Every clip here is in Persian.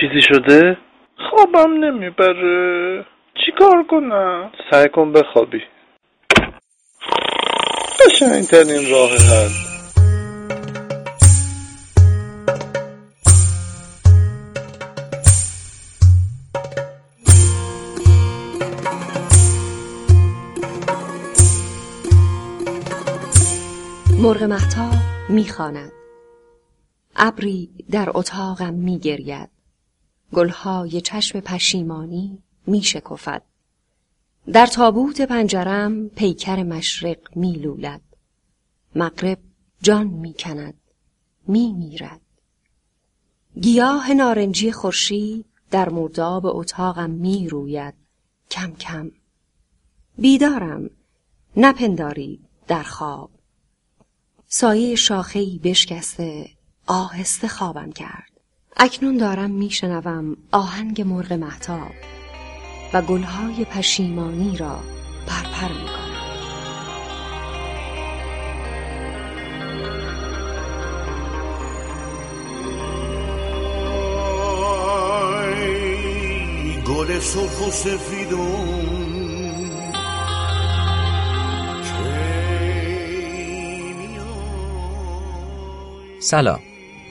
چیزی شده؟ خوابم نمی‌بره. چی کار کنم؟ سعی کن بخوابی. قشنگترین راه حل. مرغ محتاب می‌خواند. ابری در اتاقم میگرید. گلهای چشم پشیمانی میشکفد در تابوت پنجرم پیکر مشرق میلولد مغرب جان می‌کند میمیرد گیاه نارنجی خورشید در مرداب اتاقم می‌روید کم کم. بیدارم نپندارید در خواب. سایه شاخهای بشکسته آهسته خوابم کرد. اکنون دارم میشنوم آهنگ مرغ محتاب و گلهای پشیمانی را پرپر می‌کنم. گل سرخ و سفیدون سلام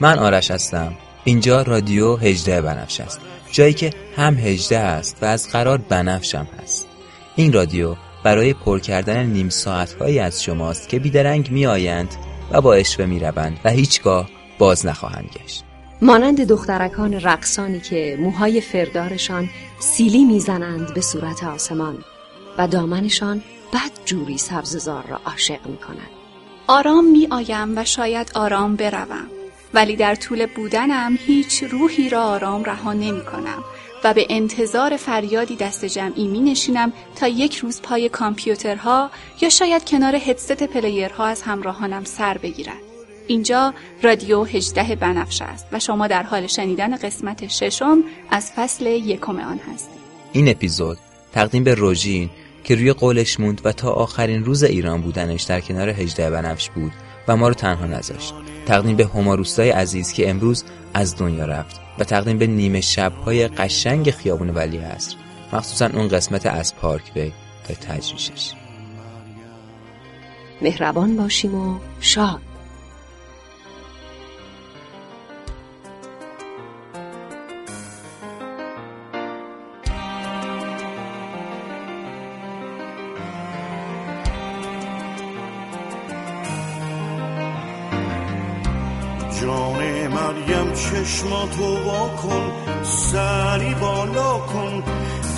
من آرش هستم. اینجا رادیو هجده بنفش است. جایی که هم هجده است و از قرار بنفشم هست. این رادیو برای پر کردن نیم ساعت هایی از شماست که بیدرنگ می آیند و با اشوه می روند و هیچگاه باز نخواهند گشت. مانند دخترکان رقصانی که موهای فردارشان سیلی می‌زنند به صورت آسمان و دامنشان بد جوری سبززار را عاشق می کند. آرام می آیم و شاید آرام بروم. ولی در طول بودنم هیچ روحی را آرام رها نمی کنم و به انتظار فریادی دست جمعی می نشینم تا یک روز پای کامپیوترها یا شاید کنار هدست پلیرها از همراهانم سر بگیرد. اینجا رادیو هجده بنفش است و شما در حال شنیدن قسمت ششم از فصل یکم آن هستید. این اپیزود تقدیم به روژین که روی قولش موند و تا آخرین روز ایران بودنش در کنار هجده بنفش بود و ما رو تنها نذاشت تقدیم به هماروستای عزیز که امروز از دنیا رفت و تقدیم به نیمه شبهای قشنگ خیابون ولی هست مخصوصا اون قسمت از پارک بی تا تجریشش. مهربان باشیم و شاد. مریم چشماتو وا کن سری بالا کن.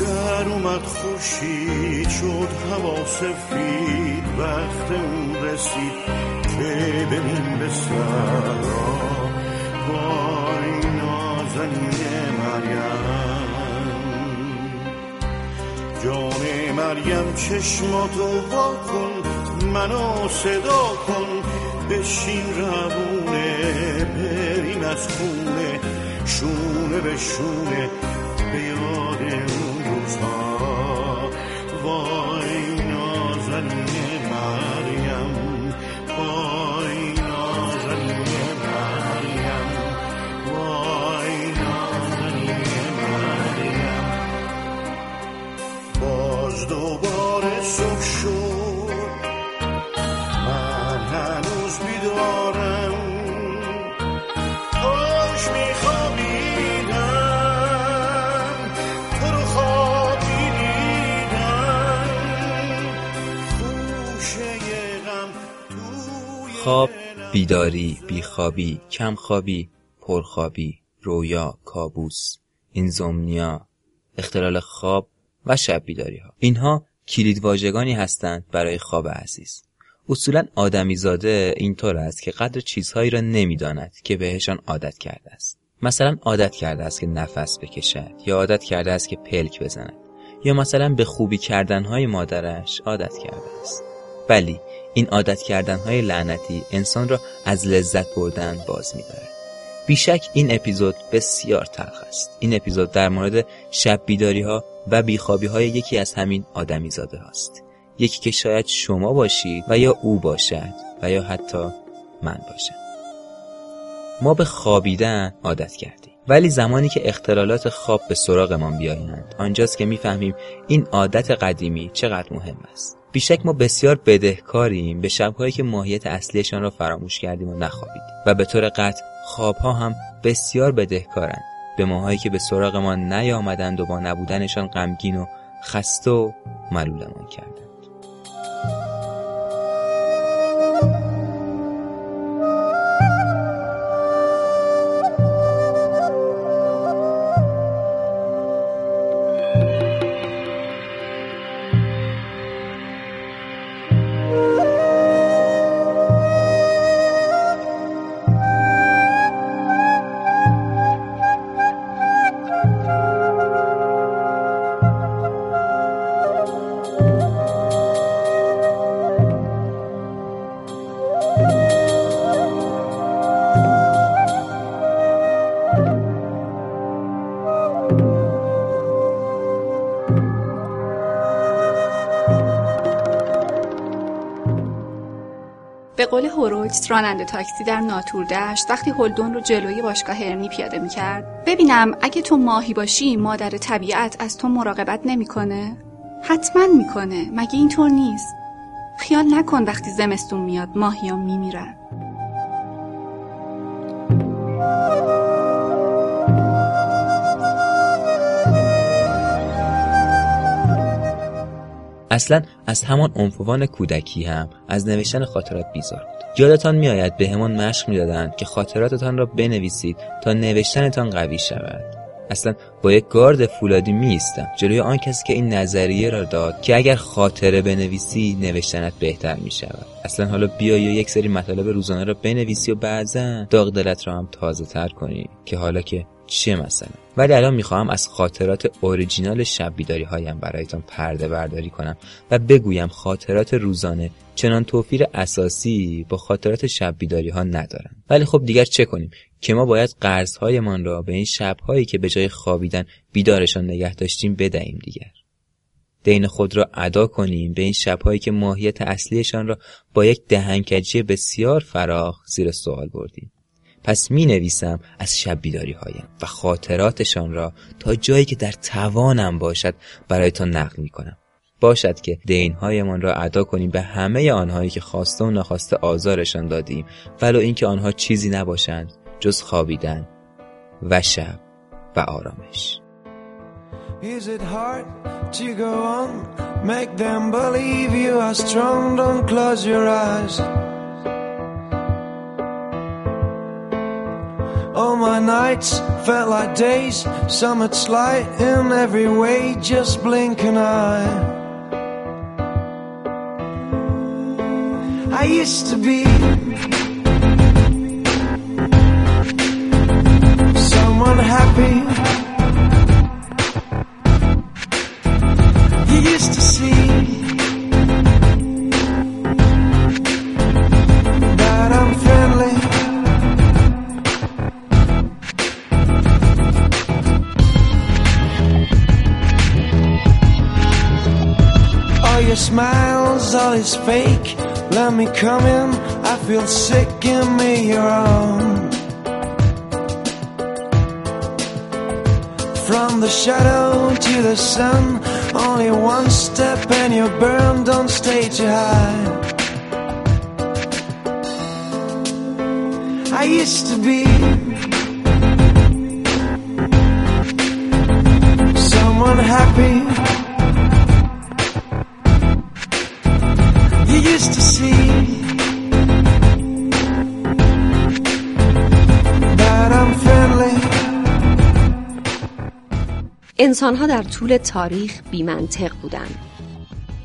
در اومد خوشید شد هوا سفید وقت اون رسید که ببین به سرا. وای نازنین مریم. جان مریم چشماتو وا کن منو صدا کن. بشین روونه بریم از خونه شونه به شونه به یاد اون روزها. وای نازنین مریم وای نازنین مریم وای نازنین مریم. باز دوباره صبح شد. خواب بیداری بیخوابی کمخوابی پرخوابی رویا کابوس اینزومنیا اختلال خواب و شب بیداری ها اینها کلید واژگانی هستند برای خواب عزیز. اصولا آدمیزاده اینطور است که قدر چیزهایی را نمی‌داند که بهشان عادت کرده است. مثلا عادت کرده است که نفس بکشد یا عادت کرده است که پلک بزند یا مثلا به خوبی کردنهای مادرش عادت کرده است. ولی این عادت کردنهای لعنتی انسان را از لذت بردن باز می‌دارد بیشک این اپیزود بسیار تلخ است. این اپیزود در مورد شب بیداری ها و بیخوابی های یکی از همین آدمی زاده هاست. یکی که شاید شما باشید و یا او باشد و یا حتی من باشم. ما به خوابیدن عادت کردیم. ولی زمانی که اختلالات خواب به سراغمان بیایند آنجاست که می‌فهمیم این عادت قدیمی چقدر مهم است. بیشک ما بسیار بدهکاریم به شبهایی که ماهیت اصلیشان را فراموش کردیم و نخوابیدیم و به طور قطع خوابها هم بسیار بدهکارند. به ماهایی که به سراغمان نیامدند و با نبودنشان غمگین و خسته و ملولمان کردند. قول هورویتس راننده تاکسی در ناتوردشت وقتی هلدون رو جلوی باشگاه هرنی پیاده می‌کرد ببینم اگه تو ماهی باشی مادر طبیعت از تو مراقبت نمی‌کنه؟ حتما می‌کنه مگه اینطور نیست؟ خیال نکن وقتی زمستون میاد ماهیا میمیرن. اصلا از همان عنفوان کودکی هم از نوشتن خاطرات بیزار بود. یادتان میآید به همان مشق می‌دادند که خاطراتتان را بنویسید تا نوشتنتان قوی شود. اصلا با یک گارد فولادی می جلوی آن کسی که این نظریه را داد که اگر خاطره بنویسی نوشتنت بهتر می شود اصلا حالا بیا یا یک سری مطالب روزانه را بنویسی و بعضا داغ دلت را هم تازه تر کنی که حالا که چیه مثلا؟ ولی الان می‌خواهم از خاطرات اوریجینال شب بیداری هایم برایتان پرده برداری کنم و بگویم خاطرات روزانه چنان توفیر اساسی با خاطرات شب بیداری ها ندارن. ولی خب دیگر چه کنیم؟ که ما باید قرض هایمان را به این شب هایی که به جای خوابیدن بیدارشان نگه داشتیم بدهیم دیگر. دین خود را ادا کنیم به این شبهایی که ماهیت اصلیشان را با یک دهنکجی بسیار فراخ زیر سوال بردیم. پس می نویسم از شب بیداری هایم و خاطراتشان را تا جایی که در توانم باشد برایتان نقل می کنم. باشد که دینهایمان را ادا کنیم به همه آنهایی که خواسته و نخواسته آزارشان دادیم ولو اینکه آنها چیزی نباشند جز خوابیدن و شب و آرامش Is it hard to go on? Make them believe you are strong. Don't close your eyes. All my nights felt like days. Summit's light in every way. Just blink an eye. I used to be someone happy. All is fake. Let me come in. I feel sick. Give me your arm. From the shadow to the sun, only one step and you burn. Don't stay too high. I used to be someone happy. انسانها در طول تاریخ بیمنطق بودن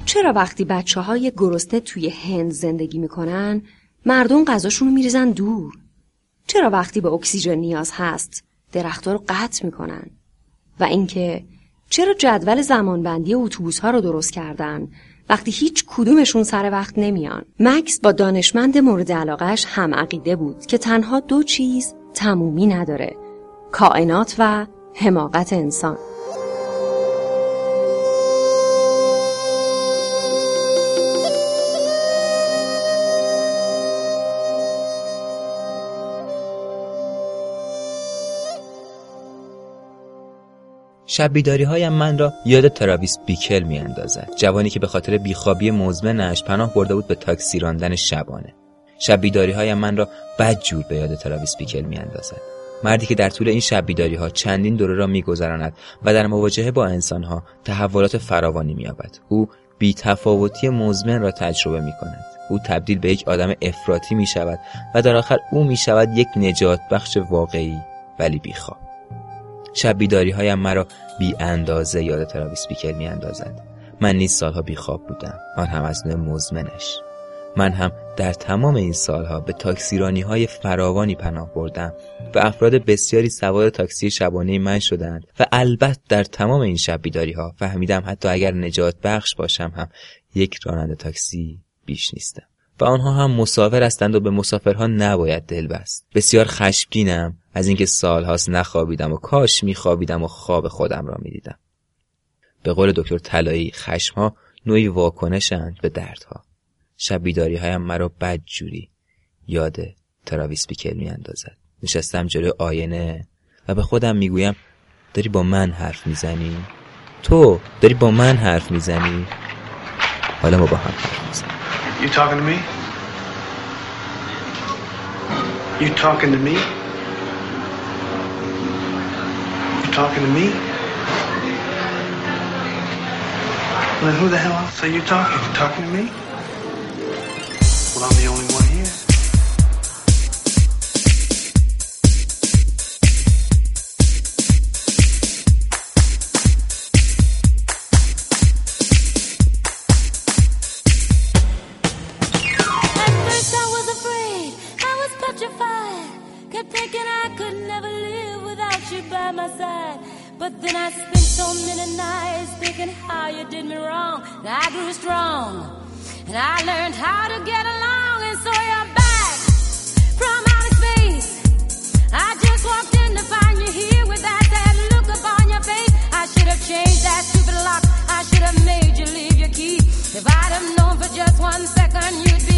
چرا وقتی بچه های گرسنه توی هند زندگی می‌کنن مردم غذاشون رو میریزن دور؟ چرا وقتی به اکسیژن نیاز هست درختها رو قطع می‌کنن؟ و اینکه چرا جدول زمانبندی اتوبوس ها رو درست کردن وقتی هیچ کدومشون سر وقت نمیان؟ مکس با دانشمند مورد علاقش هم عقیده بود که تنها دو چیز تمومی نداره کائنات و حماقت انسان. شب بیداری هایم من را یاد تراویس بیکل می اندازد. جوانی که به خاطر بیخوابی مزمنش پناه برده بود به تاکسی راندن شبانه. شب بیداری هایم من را بد جور به یاد تراویس بیکل می اندازد. مردی که در طول این شب بیداری ها چندین دوره را میگذراند و در مواجهه با انسان ها تحولات فراوانی مییابد او بی تفاوتی مزمن را تجربه می کند. او تبدیل به یک آدم افراطی می شود و در آخر او می شود یک نجات بخش واقعی ولی بیخواب. شب بیداری هایم مرا بی اندازه یاد تراویس بیکل می اندازد. من نیز سالها بیخواب بودم. آن هم از نوع مزمنش. من هم در تمام این سالها به تاکسیرانی های فراوانی پناه بردم. و افراد بسیاری سوار تاکسی شبانه من شدند و البته در تمام این شب بیداری ها فهمیدم حتی اگر نجات بخش باشم هم یک راننده تاکسی بیش نیستم. و آنها هم مسافر هستند و به مسافرها نباید دل بست بسیار خشمگینم از اینکه سالهاست نخوابیدم و کاش میخوابیدم و خواب خودم را می‌دیدم. به قول دکتر طلایی خشمها نوعی واکنشند به دردها. شب بیداری هایم مرا بد جوری یاد تراویس بیکل می اندازد نشستم جلوی آینه و به خودم می‌گویم داری با من حرف می‌زنی؟ تو داری با من حرف می‌زنی؟ حالا ما با هم حرف می‌زنیم. You talking to me? You talking to me? You talking to me? Well, then who the hell else are you talking? You talking to me? Well, I'm the only one did me wrong. And I grew strong, and I learned how to get along. And so you're back from outer space. I just walked in to find you here with that sad look upon your face. I should have changed that stupid lock. I should have made you leave your key. If I'd have known for just one second you'd be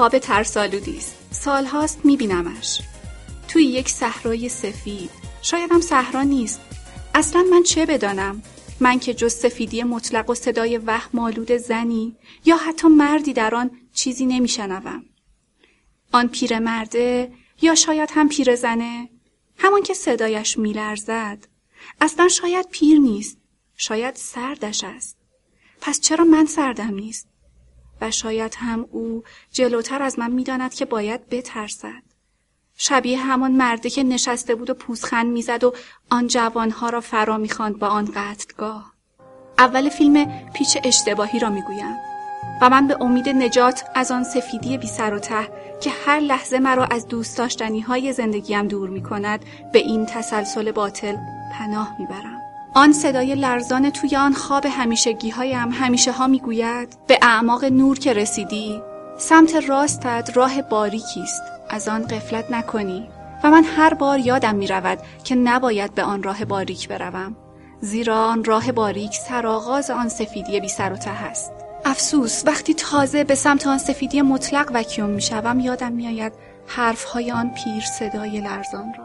خواب ترسالودی است. سالهاست میبینمش. توی یک صحرای سفید. شاید هم صحرا نیست. اصلا من چه بدانم؟ من که جز سفیدی مطلق و صدای وهم آلود زنی یا حتی مردی در آن چیزی نمیشنوم. آن پیرمرده یا شاید هم پیرزنه؟ همان که صدایش میلرزد. اصلا شاید پیر نیست. شاید سردش است. پس چرا من سردم نیست؟ و شاید هم او جلوتر از من می‌داند که باید بترسد. شبیه همان مرده که نشسته بود و پوزخند می‌زد و آن جوانها را فرا می‌خواند با آن قتلگاه. اول فیلم پیچ اشتباهی را می‌گویم و من به امید نجات از آن سفیدی بی سر و ته که هر لحظه مرا از دوست داشتنی های زندگیم دور می کند به این تسلسل باطل پناه می‌برم. آن صدای لرزان توی آن خواب همیشگی هایم همیشه ها می گوید به اعماق نور که رسیدی. سمت راستت راه باریکی است. از آن قفلت نکنی. و من هر بار یادم می رود که نباید به آن راه باریک بروم. زیرا آن راه باریک سرآغاز آن سفیدی بی سر و ته است. افسوس وقتی تازه به سمت آن سفیدی مطلق وکیوم می شوم یادم می آید حرف های آن پیر صدای لرزان را.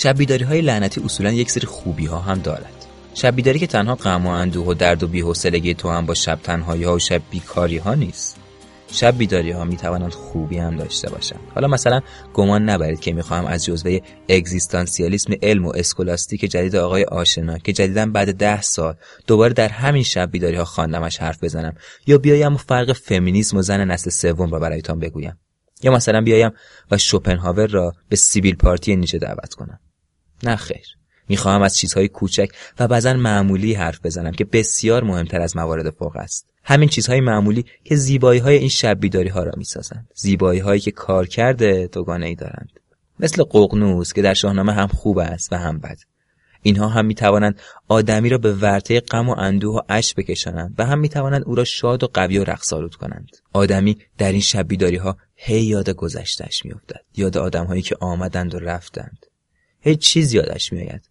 شب های لعنتی اصولا یک سری خوبی ها هم دارد. شب بیداری که تنها غم و اندوه و درد و بی‌حوصلگی تو هم با شب تنهایی ها و شب بیکاری ها نیست. شب بیداری ها می توانند خوبی هم داشته باشند. حالا مثلا گمان نبرید که می‌خواهم از جزوه اگزیستانسیالیسم علم و اسکولاستیک جدید آقای آشنا که جدیدا بعد ده سال دوباره در همین شب بیداری ها خواندمش حرف بزنم یا بیایم و فرق فمینیسم و زن نسل سوم را برایتان بگویم. یا مثلا بیایم و شوپنهاور را به سیبیل پارتی نیچه دعوت کنم. نه خیر. می‌خواهم از چیزهای کوچک و بعضا معمولی حرف بزنم که بسیار مهمتر از موارد فوق است. همین چیزهای معمولی که زیبایی های این شب بیداری ها را می‌سازند. زیبایی هایی که کار کرده دوگانه ای دارند. مثل ققنوس که در شاهنامه هم خوب است و هم بد. اینها هم می توانند آدمی را به ورطه غم و اندوه و اشک بکشانند و هم می توانند او را شاد و قوی و رقصآلود کنند. آدمی در این شب بیداری ها هی یاد گذشتش میافتد. یاد آدم هایی که آمدند و رفتند. هیچ چیز یادش میآید.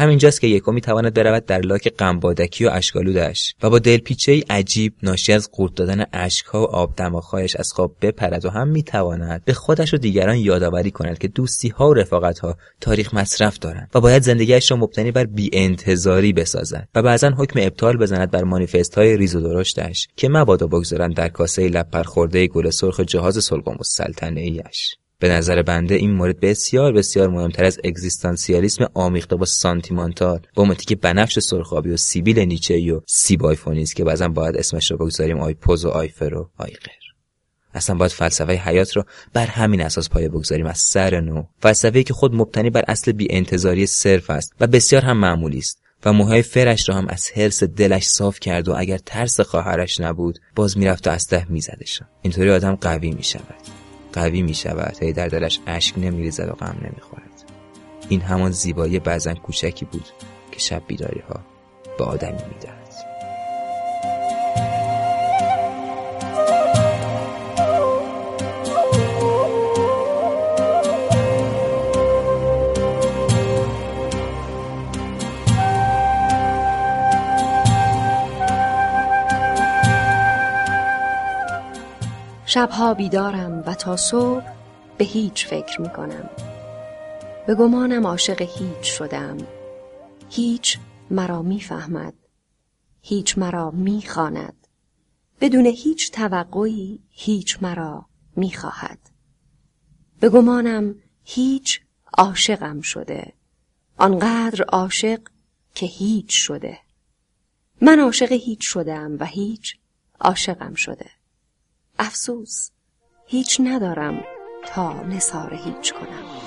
همینجاست که یکو می‌تواند برود در لاک غمبادکی و اشکالودش و با دلپیچه عجیب ناشی از قورت دادن اشکها و آب دماغهایش از خواب بپرد و هم می‌تواند به خودش و دیگران یادآوری کند که دوستی ها و رفاقت ها تاریخ مصرف دارند و باید زندگیش را مبتنی بر بیانتظاری بسازد و بعضا حکم ابطال بزند بر مانیفست های ریز و درشتش که مبادا بگذارند در کاسه لب پر خورده گل سرخ جهاز سلقم السلطنه ایش به نظر بنده این مورد بسیار بسیار مهمتر از اگزیستانسیالیسم آمیخته با سانتیمانتال رمانتیک بنفش سرخابی و سیبیل نیچه و سیب آیفونی است که بعضا باید اسمش رو بگذاریم آی پوز و آی فر و آی غیر. اصلا باید فلسفه حیات رو بر همین اساس پایه بگذاریم از سر نو. فلسفه‌ای که خود مبتنی بر اصل بی انتظاری صرف است و بسیار هم معمولی است و موهای فرش را هم از حرص دلش صاف کرد و اگر ترس خواهرش نبود باز می‌رفت و از ته میزدشان اینطوری آدم قوی می‌شود. قوی می شود. هی در دلش اشک نمیریزد و غم نمی‌خورد. این همان زیبایی بعضا کوچکی بود که شب بیداری ها به آدمی می‌دهد. شبها بیدارم و تا صبح به هیچ فکر می کنم. به گمانم عاشق هیچ شدم. هیچ مرا می‌فهمد. هیچ مرا می‌خواند. بدون هیچ توقعی هیچ مرا می‌خواهد. به گمانم هیچ عاشقم شده. آنقدر عاشق که هیچ شده. من عاشق هیچ شدم و هیچ عاشقم شده. افسوس. هیچ ندارم تا نثار هیچ کنم.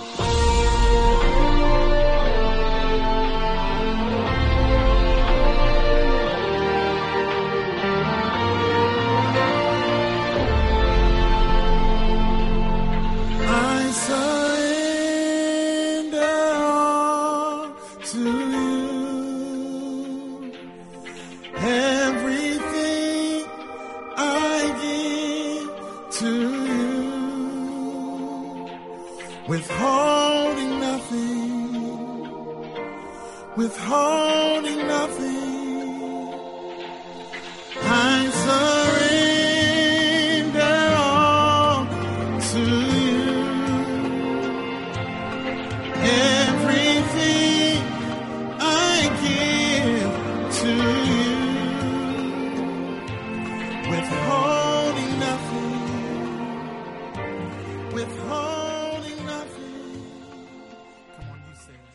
Withholding nothing.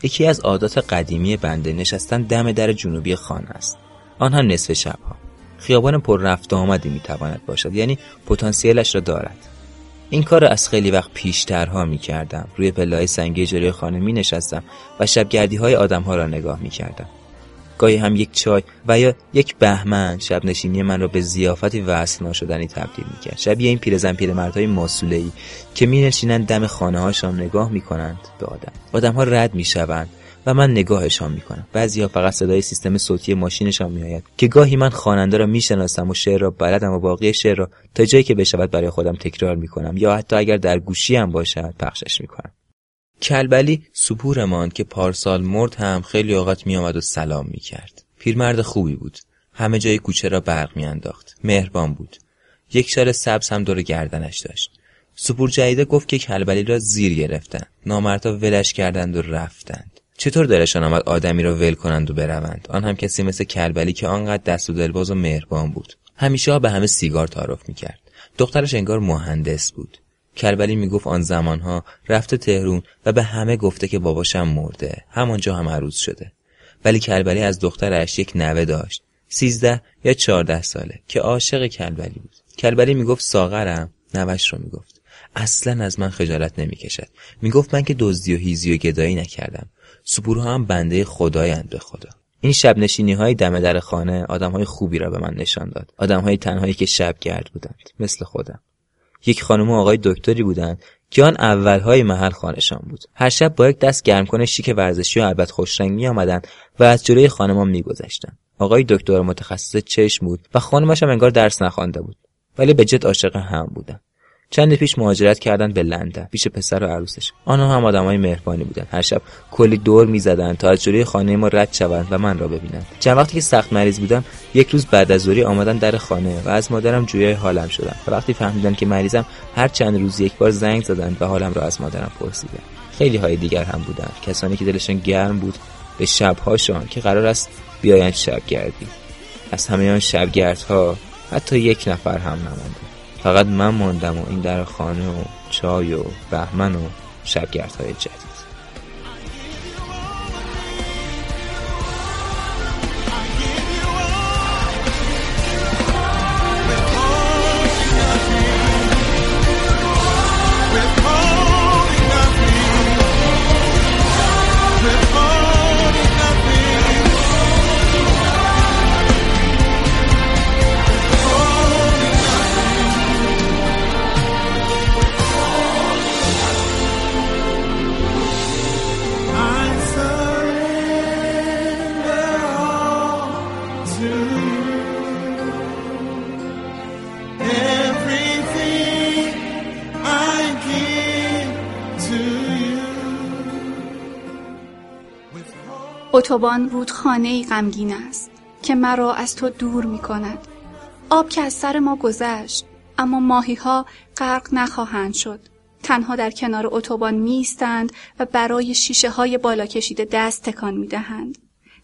یکی از عادات قدیمی بنده نشستن دم در جنوبی خانه است. آن هم نصف شبها. خیابان پر رفت آمدی می‌تواند باشد یعنی پتانسیلش را دارد. این کار را از خیلی وقت پیشترها می کردم روی پلهای سنگی جلوی خانه می نشستم و شبگردی های آدم ها را نگاه می کردم گاهی هم یک چای و یا یک بهمن شب نشینی من را به زیافتی وصل ناشدنی تبدیل می کرد شبیه این پیرزن پیرمردهای ماسوله‌ای که می نشینند دم خانه هاشان نگاه می کنند به آدم. آدم ها رد می شوند و من نگاهشان می کنم بعضی فقط صدای سیستم صوتی ماشینشان می آید که گاهی من خواننده را می شناسم و شعر را بلدم و باقی شعر را تا جایی که بشود برای خودم تکرار می کنم یا حتی اگر در گوشی هم باشد پخشش می کنم کلبلی سپورمان که پارسال مرد هم خیلی اوقات می آمد و سلام می کرد. پیرمرد خوبی بود. همه جای کوچه را برق می انداخت. مهربان بود. یک شال سبز هم دور گردنش داشت. سپور جدیده گفت که کلبلی را زیر گرفتن. نامردها ولش کردند و رفتند. چطور دلشان آمد آدمی را ول کنند و بروند آن هم کسی مثل کلبلی که آنقدر دست و دلباز و مهربان بود همیشه به همه سیگار تعارف می‌کرد دخترش انگار مهندس بود کلبلی می‌گفت آن زمانها رفته تهرون و به همه گفته که باباشم مرده. همانجا هم عروض شده. ولی کلبلی از دخترش یک نوه داشت. سیزده یا چهارده ساله که عاشق کلبلی بود. کلبلی می‌گفت ساغرم. نوش رو می‌گفت. اصلا از من خجالت نمی‌کشد. می‌گفت من که دزدی و هیزی و گدایی نکردم. سپورها هم بنده خدایند به خدا. این شب نشینی های دم در خانه آدم های خوبی را به من نشان داد. آدم های تنهایی که شب گرد بودند. مثل خودم. یک خانم و آقای دکتری بودند که آن اولهای محل خانشان بود. هر شب با یک دست گرم کنه شیک ورزشی و البته خوشرنگ می آمدند و از جلوی خانمان میگذشتند آقای دکتر متخصص چشم بود و خانمش هم انگار درس نخوانده بود ولی به جد عاشق هم بودن. چند پیش مهاجرت کردن به لندن پیش پسر و عروسش. آنها هم آدمای مهربانی بودند. هر شب کلی دور می‌زدند تا از جلوی خانه ما رد شوند و من را ببینند. چند وقتی که سخت مریض بودم یک روز بعد از ظهری آمدن در خانه و از مادرم جویای حالم و وقتی فهمیدن که مریضم هر چند روز یک بار زنگ زدند و حالم را از مادرم پرسیدند خیلی های دیگر هم بودند. کسانی که دلشان گرم بود به شبهاشان که قرار است بیایند شبگردی. از همه آن شبگردها حتی یک نفر هم نمانده. فقط من ماندم و این در خانه و چای و بهمن و شبگردهای جدید. اتوبان رودخانه غمگین است که مرا از تو دور می کند. آب که از سر ما گذشت اما ماهی ها غرق نخواهند شد. تنها در کنار اتوبان می ایستند و برای شیشه های بالا کشیده دست تکان می دهند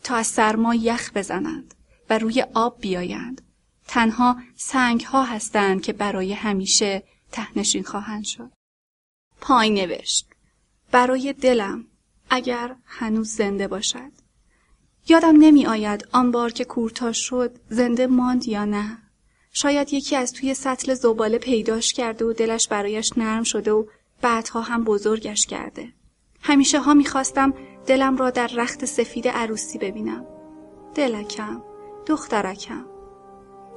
تا از سرما یخ بزنند و روی آب بیایند. تنها سنگ ها هستند که برای همیشه تهنشین خواهند شد. پای نوشت برای دلم اگر هنوز زنده باشد یادم نمی آید آن بار که کورتا شد زنده ماند یا نه. شاید یکی از توی سطل زباله پیداش کرده و دلش برایش نرم شده و بعدها هم بزرگش کرده. همیشه ها می‌خواستم دلم را در رخت سفید عروسی ببینم. دلکم دخترکم.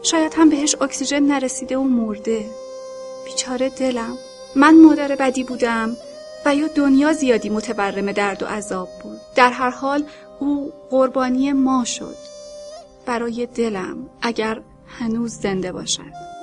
شاید هم بهش اکسیژن نرسیده و مرده. بیچاره دلم. من مادر بدی بودم و یا دنیا زیادی متبرم درد و عذاب بود. در هر حال او قربانی ما شد. برای دلم اگر هنوز زنده باشد.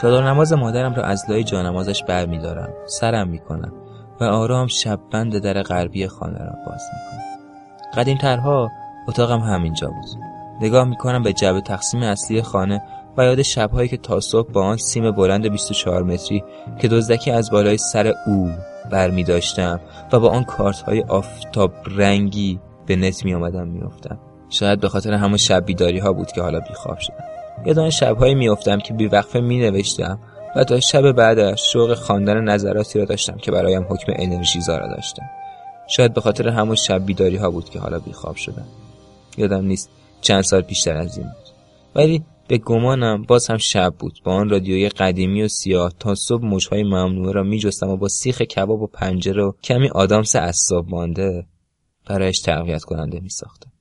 چادر نماز مادرم را از لای جانمازش دارم. سرم می کنم و آرام شب بند در غربی خانه را باز می کنم. قدیم ترها اتاقم همینجا بود. نگاه می کنم به جعبه تقسیم اصلی خانه و یاد شبهایی که تا صبح با آن سیم بلند 24 متری که دزدکی از بالای سر او بر می داشتم و با آن کارت های آفتاب رنگی به نت می آمدم می افتم. شاید به خاطر همون شب ها بود که حالا بیخواب شدم. یاد آن شبهایی میافتم که بیوقفه می نوشتم و تا شب بعدش شوق خواندن نظراتی را داشتم که برایم حکم انرژی زارا داشتم شاید به خاطر همون شب بیداری ها بود که حالا بیخواب شدم. یادم نیست چند سال پیشتر از این بود. ولی به گمانم باز هم شب بود. با آن رادیوی قدیمی و سیاه تا صبح موجهای ممنوعه را میجستم و با سیخ کباب و پنجره و کمی آدامس اصاب مانده برایش تقویت کننده میساختم.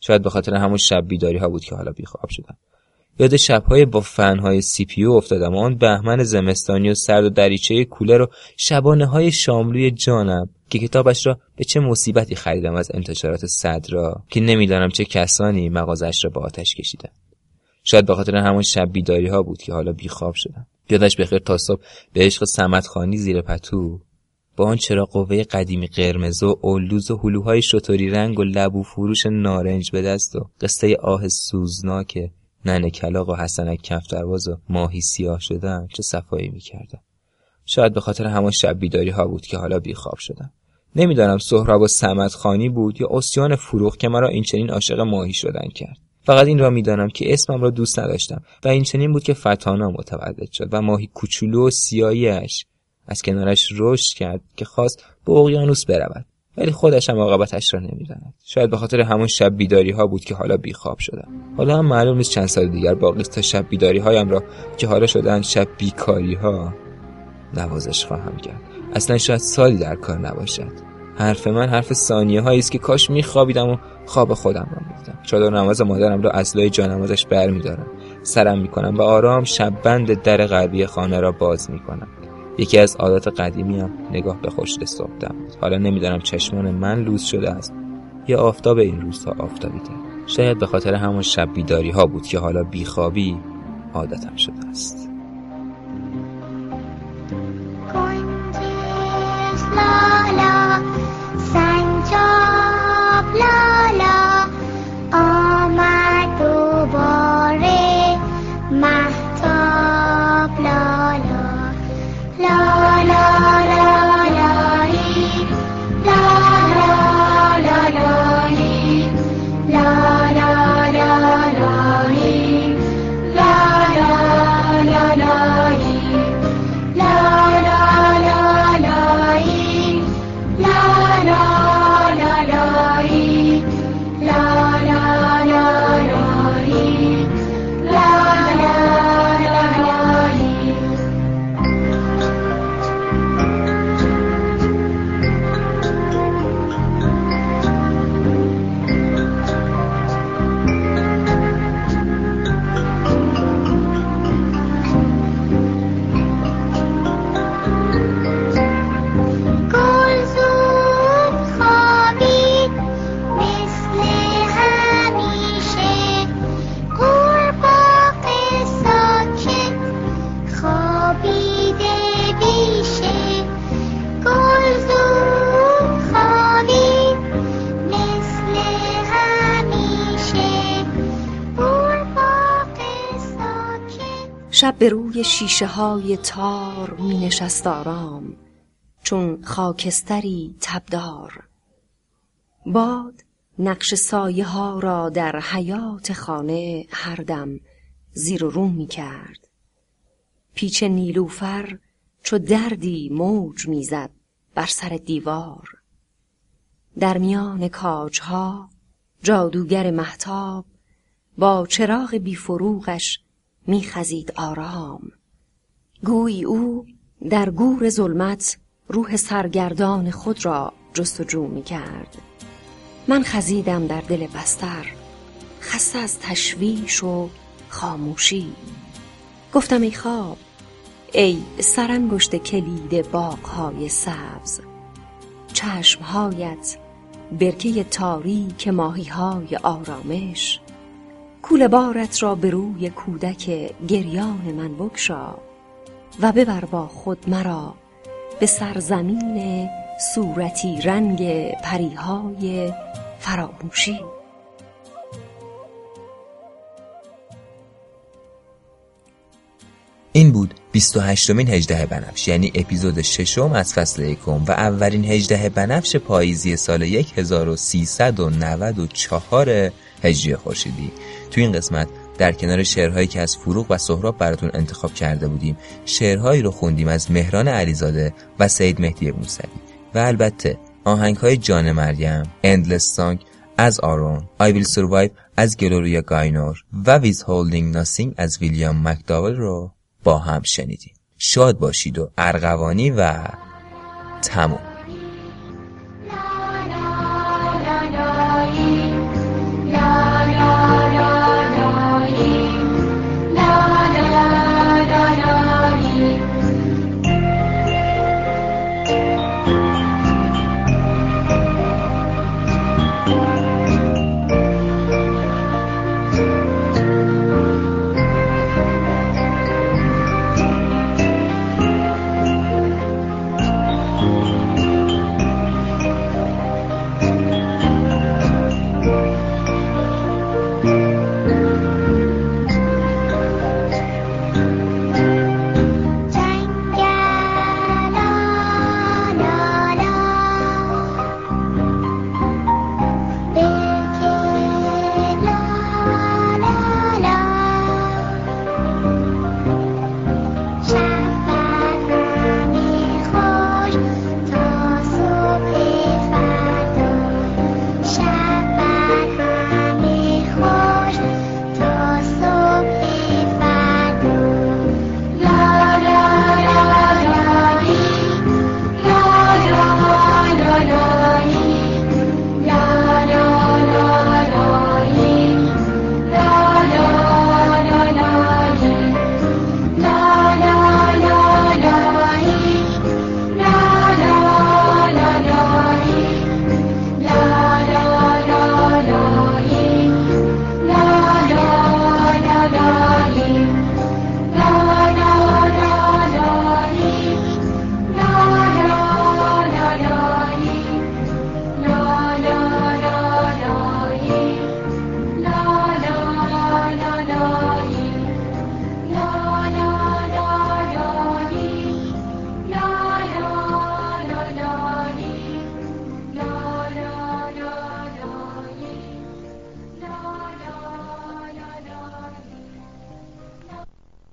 شاید به خاطر همون شب بیداری ها بود که حالا بیخواب شدم. یاد شبهای با فنهای سی پی افتادم. آن بهمن زمستانی و سرد و دریچه کولر و شبانه های شاملوی جانم که کتابش را به چه مصیبتی خریدم از انتشارات صدرا که نمی‌دانم چه کسانی مغازش را به آتش کشیدن. شاید به خاطر همون شب بیداری ها بود که حالا بیخواب شدم. یادش بخیر تا صبح به عشق سمت خانی زیر پتو با آن چرا قوه قدیمی قرمز و اولوز و هلوهای شطوری رنگ و لبو فروش نارنج به دست و قصه آه سوزناک ننه کلاق و حسنک کف درواز و ماهی سیاه شدن چه صفایی می‌کردم شاید به خاطر همان شب بیداری ها بود که حالا بیخواب شدم. نمی‌دانم سهراب و سمت خانی بود یا اسیان فروغ که مرا این چنین عاشق ماهی شدن کرد. فقط این را می‌دانم که اسمم را دوست نداشتم و این چنین بود که فتانا متولد شد و ماهی کوچولو و سیاهیش از کنارش رشد کرد که خواست به اقیانوس برود. ولی خودش هم عاقبتش را نمی‌داند. شاید به خاطر همون شب بیداری ها بود که حالا بیخواب شدم حالا هم معلوم نیست چند سال دیگر باقی تا شب بیداری هایم را که حالا شدن شب بیکاری ها نوازش خواهم کرد. اصلا شاید سالی در کار نباشد. حرف من حرف ثانیه هایی است که کاش میخوابیدم و خواب خودم را می‌دیدم. چادر نماز مادرم را از لای جانمازش بر میدارم سرم می‌کنم و آرام شب بند در غربی خانه را باز می‌کنم. یکی از عادات قدیمیم نگاه به صبحدم بود حالا نمی‌دانم چشمان من لوس شده است یا آفتاب این روزها آفتابیده. شاید به خاطر همان شب بیداری ها بود که حالا بیخوابی عادتم شده است. شب به روی شیشه های تار می نشست آرام چون خاکستری تبدار. باد نقش سایه ها را در حیات خانه هر دم زیر و رو می کرد پیچ نیلوفر چو دردی موج می‌زد بر سر دیوار. در میان کاجها جادوگر محتاب با چراغ بیفروغش میخزید آرام. گویی او در گور ظلمت روح سرگردان خود را جستجو می کرد. من خزیدم در دل بستر خسته از تشویش و خاموشی. گفتم ای خواب ای سرانگشت کلید باغهای سبز چشمهایت برکه تاریک ماهیهای آرامش. کوله بارت را به روی کودک گریان من بگشا و ببر با خود مرا به سرزمین صورتی رنگ پریهای فراموشی. این بود 28 مین هجده بنفش یعنی اپیزود ششم از فصل یکم و اولین هجده بنفش پاییزی سال 1394 هجری خورشیدی. تو این قسمت در کنار شعرهایی که از فروغ و سهراب براتون انتخاب کرده بودیم شعرهایی رو خوندیم از مهران علیزاده و سید مهدی موسوی و البته آهنگ های جان مریم اندلس سانگ از آرون I Will Survive از گلوریا گاینور و Withholding Nothing از ویلیام مکداول رو با هم شنیدیم. شاد باشید و ارغوانی و تموم.